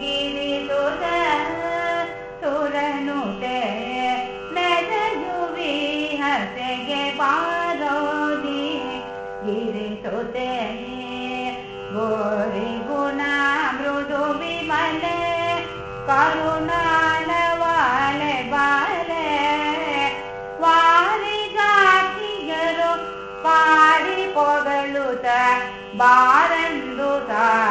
गिरिसुते सुरनुते नजजुवि हसेगे पारोदी गोरि गुणा मृदु विमले करुणाल वाले बाले वारि जातिगरो पारि पोगलुत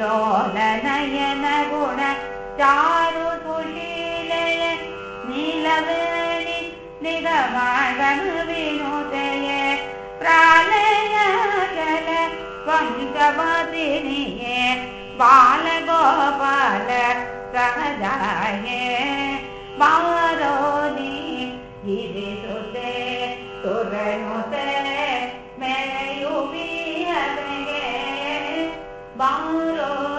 यनगुण चारु पुलव निगमा विमुदये प्राणयागल वङ्गवदिन बालगोपल प्रय मा सुरमुद मेयुवि बारोनि